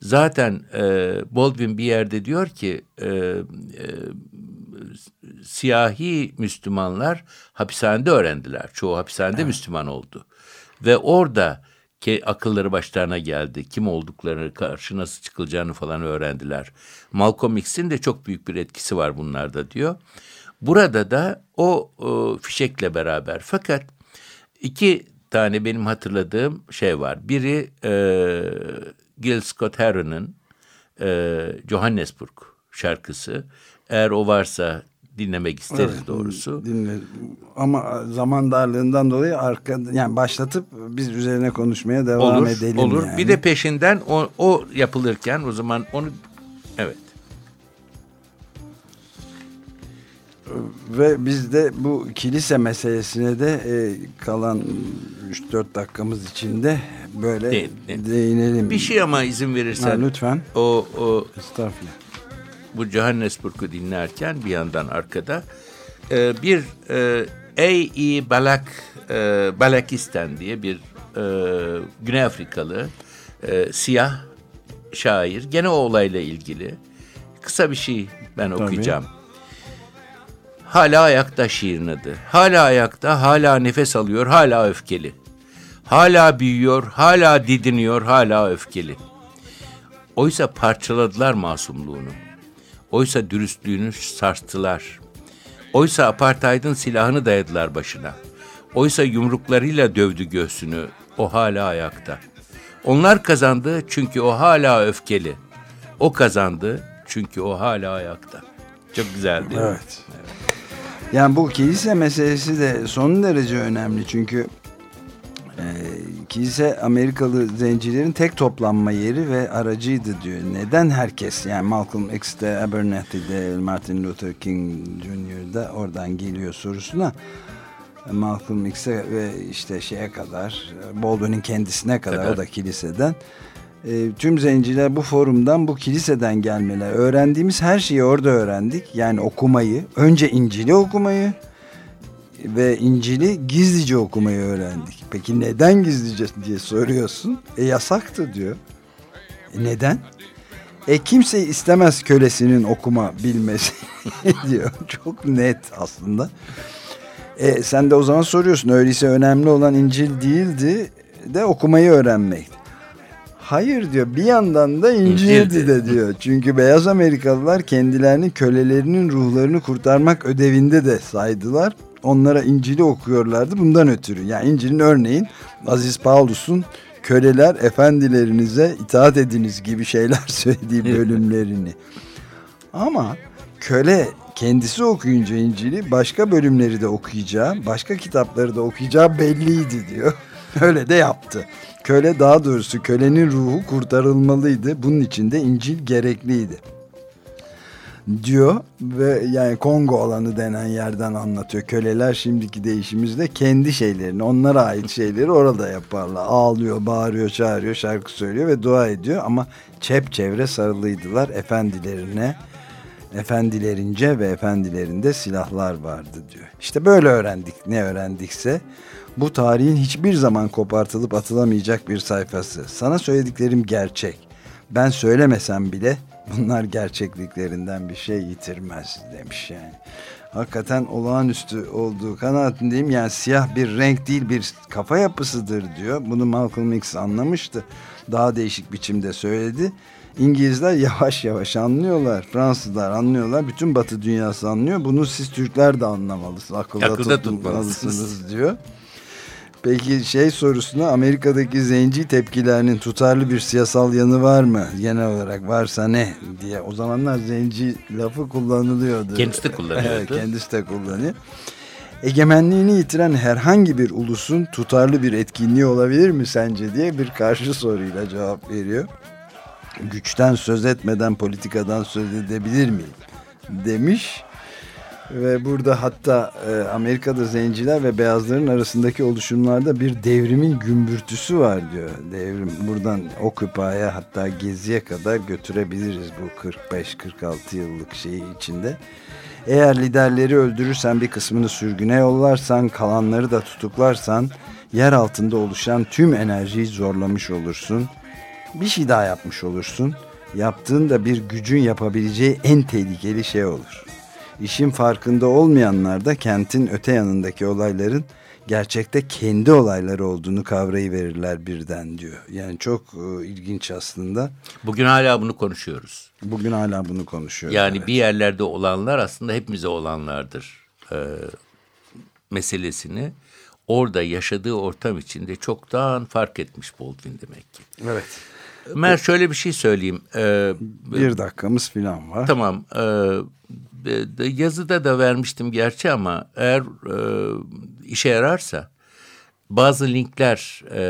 Zaten e, Baldwin bir yerde diyor ki e, e, siyahi Müslümanlar hapishanede öğrendiler. Çoğu hapishanede evet. Müslüman oldu. Ve orada ki akılları başlarına geldi. Kim olduklarını, karşı nasıl çıkılacağını falan öğrendiler. Malcolm X'in de çok büyük bir etkisi var bunlarda diyor. Burada da o, o fişekle beraber fakat iki tane benim hatırladığım şey var. Biri e, Gil Scott Heron'ın e, Johannesburg şarkısı. Eğer o varsa dinlemek isteriz evet, doğrusu. Dinle. Ama zaman darlığından dolayı arka yani başlatıp biz üzerine konuşmaya devam olur, edelim. Olur. Yani. Bir de peşinden o, o yapılırken o zaman onu evet. Ve biz de bu kilise meselesine de e, kalan 3-4 dakikamız içinde böyle de, de, değinelim. Bir şey ama izin verirsen. Ha, lütfen. O, o Estağfurullah bu Johannesburg'u dinlerken bir yandan arkada e, bir e, A.E. Balak e, Balakistan diye bir e, Güney Afrikalı e, siyah şair gene o olayla ilgili kısa bir şey ben Tabii. okuyacağım. Hala ayakta şiirin adı. Hala ayakta, hala nefes alıyor, hala öfkeli. Hala büyüyor, hala didiniyor, hala öfkeli. Oysa parçaladılar masumluğunu. Oysa dürüstlüğünü sarstılar. Oysa apartheidin silahını dayadılar başına. Oysa yumruklarıyla dövdü göğsünü. O hala ayakta. Onlar kazandı çünkü o hala öfkeli. O kazandı çünkü o hala ayakta. Çok güzel değil mi? Evet. evet. Yani bu kilise meselesi de son derece önemli çünkü e, kilise Amerikalı zencilerin tek toplanma yeri ve aracıydı diyor. Neden herkes yani Malcolm X'de, Abernathy'de, Martin Luther King Jr.'da oradan geliyor sorusuna Malcolm X'e ve işte şeye kadar Baldwin'in kendisine kadar Tabii. o da kiliseden e, tüm zenciler bu forumdan bu kiliseden gelmeler öğrendiğimiz her şeyi orada öğrendik yani okumayı önce İncil'i okumayı ve İncil'i gizlice okumayı öğrendik. Peki neden gizlice diye soruyorsun. E yasaktı diyor. E neden? E kimse istemez kölesinin okuma bilmesi diyor. Çok net aslında. E sen de o zaman soruyorsun öyleyse önemli olan İncil değildi de okumayı öğrenmek. Hayır diyor bir yandan da İncil'di de diyor. Çünkü beyaz Amerikalılar kendilerini kölelerinin ruhlarını kurtarmak ödevinde de saydılar. Onlara İncil'i okuyorlardı bundan ötürü. Yani İncil'in örneğin Aziz Paulus'un köleler efendilerinize itaat ediniz gibi şeyler söylediği bölümlerini. Ama köle kendisi okuyunca İncil'i başka bölümleri de okuyacağı, başka kitapları da okuyacağı belliydi diyor. Öyle de yaptı. Köle daha doğrusu kölenin ruhu kurtarılmalıydı. Bunun için de İncil gerekliydi. Diyor ve yani Kongo alanı denen yerden anlatıyor. Köleler şimdiki değişimizde kendi şeylerini, onlara ait şeyleri orada yaparlar. Ağlıyor, bağırıyor, çağırıyor, şarkı söylüyor ve dua ediyor ama çepçevre sarılıydılar efendilerine efendilerince ve efendilerinde silahlar vardı diyor. İşte böyle öğrendik ne öğrendikse bu tarihin hiçbir zaman kopartılıp atılamayacak bir sayfası. Sana söylediklerim gerçek. Ben söylemesem bile bunlar gerçekliklerinden bir şey yitirmez demiş yani. Hakikaten olağanüstü olduğu kanaatindeyim. Yani siyah bir renk değil bir kafa yapısıdır diyor. Bunu Malcolm X anlamıştı. Daha değişik biçimde söyledi. İngilizler yavaş yavaş anlıyorlar. Fransızlar anlıyorlar. Bütün batı dünyası anlıyor. Bunu siz Türkler de anlamalısınız. Akılda, Akılda tutmalısınız diyor. Peki şey sorusuna Amerika'daki zenci tepkilerinin tutarlı bir siyasal yanı var mı? Genel olarak varsa ne diye. O zamanlar zenci lafı kullanılıyordu. Kendisi de kullanıyordu. Evet, kendisi de kullanıyor. Egemenliğini yitiren herhangi bir ulusun tutarlı bir etkinliği olabilir mi sence diye bir karşı soruyla cevap veriyor. Güçten söz etmeden politikadan söz edebilir miyim? Demiş. Ve burada hatta e, Amerika'da zenciler ve beyazların arasındaki oluşumlarda bir devrimin gümbürtüsü var diyor. Devrim buradan Occupy'ya hatta Gezi'ye kadar götürebiliriz bu 45-46 yıllık şeyi içinde. Eğer liderleri öldürürsen bir kısmını sürgüne yollarsan kalanları da tutuklarsan yer altında oluşan tüm enerjiyi zorlamış olursun. Bir şey daha yapmış olursun. Yaptığın da bir gücün yapabileceği en tehlikeli şey olur. İşin farkında olmayanlar da kentin öte yanındaki olayların gerçekte kendi olayları olduğunu kavrayıverirler birden diyor. Yani çok e, ilginç aslında. Bugün hala bunu konuşuyoruz. Bugün hala bunu konuşuyoruz. Yani evet. bir yerlerde olanlar aslında hepimize olanlardır e, meselesini orada yaşadığı ortam içinde çoktan fark etmiş Baldwin demek ki. Evet. Ömer şöyle bir şey söyleyeyim. Ee, bir dakikamız falan var. Tamam. E, yazıda da vermiştim gerçi ama eğer e, işe yararsa bazı linkler e,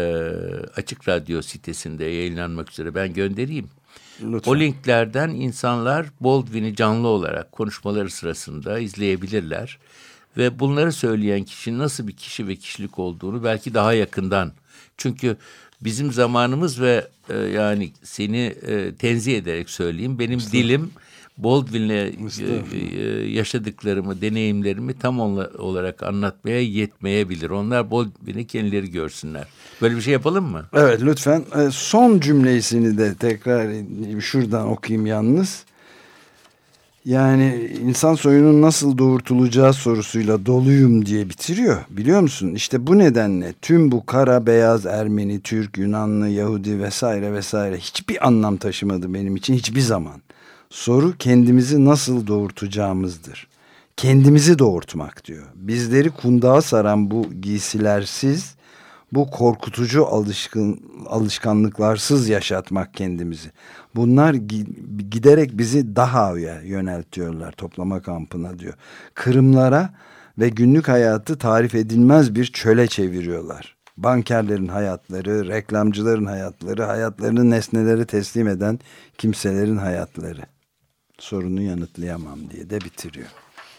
Açık Radyo sitesinde yayınlanmak üzere ben göndereyim. Lütfen. O linklerden insanlar Baldwin'i canlı olarak konuşmaları sırasında izleyebilirler. Ve bunları söyleyen kişinin nasıl bir kişi ve kişilik olduğunu belki daha yakından. Çünkü bizim zamanımız ve e, yani seni e, tenzih ederek söyleyeyim benim dilim Baldwin'le e, e, yaşadıklarımı, deneyimlerimi tam onla, olarak anlatmaya yetmeyebilir. Onlar Baldwin'i kendileri görsünler. Böyle bir şey yapalım mı? Evet lütfen. E, son cümlesini de tekrar şuradan okuyayım yalnız. Yani insan soyunun nasıl doğurtulacağı sorusuyla doluyum diye bitiriyor. Biliyor musun? İşte bu nedenle tüm bu kara, beyaz, Ermeni, Türk, Yunanlı, Yahudi vesaire vesaire hiçbir anlam taşımadı benim için hiçbir zaman. Soru kendimizi nasıl doğurtacağımızdır. Kendimizi doğurtmak diyor. Bizleri kundağa saran bu giysilersiz, bu korkutucu alışkın, alışkanlıklarsız yaşatmak kendimizi. Bunlar giderek bizi Dachau'ya yöneltiyorlar toplama kampına diyor. Kırımlara ve günlük hayatı tarif edilmez bir çöle çeviriyorlar. Bankerlerin hayatları, reklamcıların hayatları, hayatlarını nesneleri teslim eden kimselerin hayatları. Sorunu yanıtlayamam diye de bitiriyor.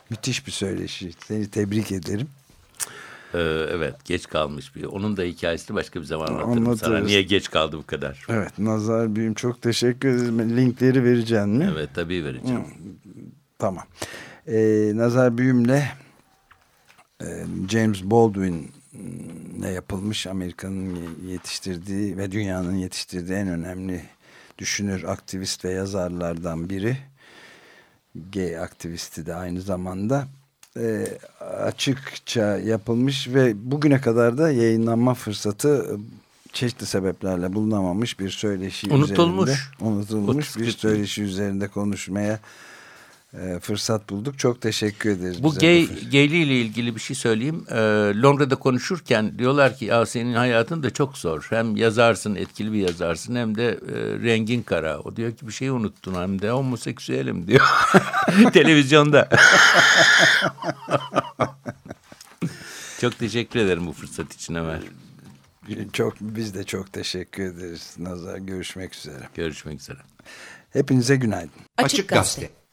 Müthiş bir söyleşi. Seni tebrik ederim. Ee, evet geç kalmış bir. Onun da hikayesini başka bir zaman anlatırım Anlatırız. sana. Niye geç kaldı bu kadar? Evet Nazar Büyüm çok teşekkür ederim. Linkleri vereceğim mi? Evet tabii vereceğim. Hı, tamam. Ee, Nazar Büyüm'le e, James Baldwin ne yapılmış Amerika'nın yetiştirdiği ve dünyanın yetiştirdiği en önemli düşünür, aktivist ve yazarlardan biri. Gay aktivisti de aynı zamanda e, açıkça yapılmış ve bugüne kadar da yayınlanma fırsatı çeşitli sebeplerle bulunamamış bir söyleşi Unutulmuş. üzerinde unutulmuş 30 bir söyleşi üzerinde konuşmaya e, fırsat bulduk. Çok teşekkür ederiz. Bu gay, gayliği ile ilgili bir şey söyleyeyim. Ee, Londra'da konuşurken diyorlar ki ya senin hayatın da çok zor. Hem yazarsın, etkili bir yazarsın hem de e, rengin kara. O diyor ki bir şey unuttun hem de homoseksüelim diyor. Televizyonda. çok teşekkür ederim bu fırsat için Ömer. Çok biz de çok teşekkür ederiz. Nazar görüşmek üzere. Görüşmek üzere. Hepinize günaydın. Açık Gazete.